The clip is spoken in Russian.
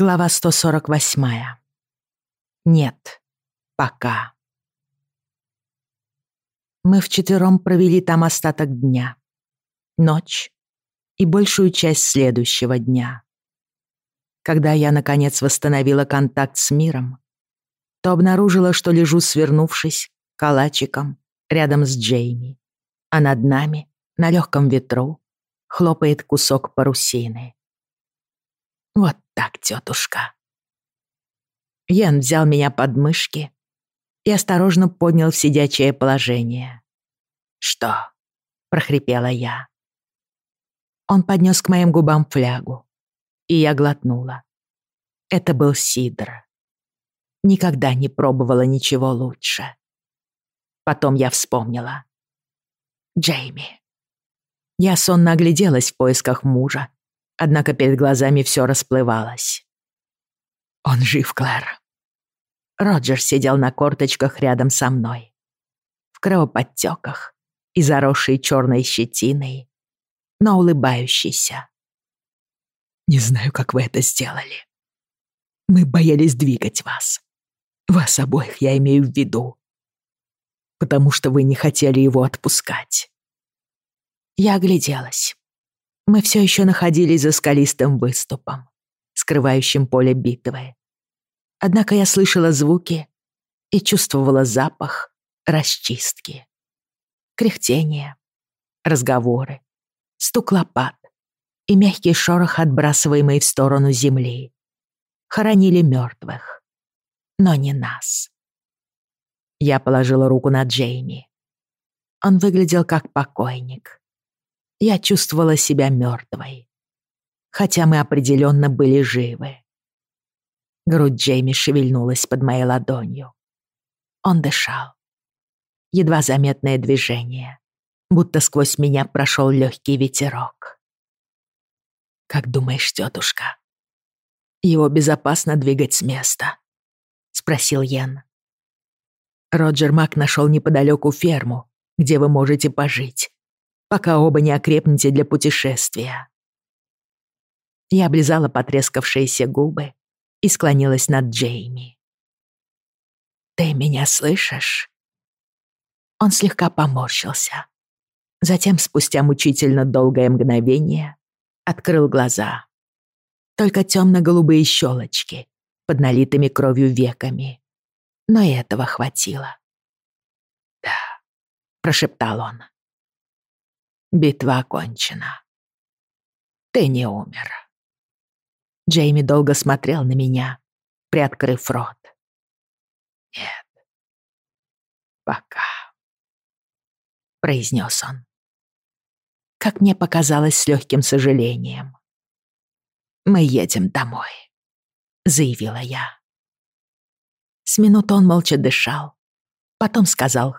Глава 148. Нет, пока. Мы вчетвером провели там остаток дня, ночь и большую часть следующего дня. Когда я, наконец, восстановила контакт с миром, то обнаружила, что лежу, свернувшись, калачиком, рядом с Джейми, а над нами, на легком ветру, хлопает кусок парусины. Вот так, тетушка. Ян взял меня под мышки и осторожно поднял в сидячее положение. «Что?» — прохрипела я. Он поднес к моим губам флягу, и я глотнула. Это был сидр. Никогда не пробовала ничего лучше. Потом я вспомнила. Джейми. Я сонно огляделась в поисках мужа, Однако перед глазами все расплывалось. «Он жив, Клэр». Роджер сидел на корточках рядом со мной. В кровоподтеках и заросшей черной щетиной, но улыбающийся. «Не знаю, как вы это сделали. Мы боялись двигать вас. Вас обоих я имею в виду. Потому что вы не хотели его отпускать». Я огляделась. Мы все еще находились за скалистым выступом, скрывающим поле битвы. Однако я слышала звуки и чувствовала запах расчистки. Кряхтение, разговоры, стук лопат и мягкий шорох, отбрасываемый в сторону земли. Хоронили мертвых, но не нас. Я положила руку на Джейми. Он выглядел как покойник, я чувствовала себя мертвой. Хотя мы определенно были живы. Грудь Джейми шевельнулась под моей ладонью. Он дышал. Едва заметное движение, будто сквозь меня прошел легкий ветерок. «Как думаешь, тетушка, его безопасно двигать с места?» — спросил Йен. Роджер Мак нашел неподалеку ферму, где вы можете пожить, пока оба не окрепнете для путешествия. Я облизала потрескавшиеся губы и склонилась над Джейми. «Ты меня слышишь?» Он слегка поморщился. Затем, спустя мучительно долгое мгновение, открыл глаза. Только темно-голубые щелочки под налитыми кровью веками. Но и этого хватило. «Да», — прошептал он. Битва окончена. Ты не умер. Джейми долго смотрел на меня, приоткрыв рот. Нет. Пока. Произнес он. Как мне показалось с легким сожалением. Мы едем домой, заявила я. С минут он молча дышал, потом сказал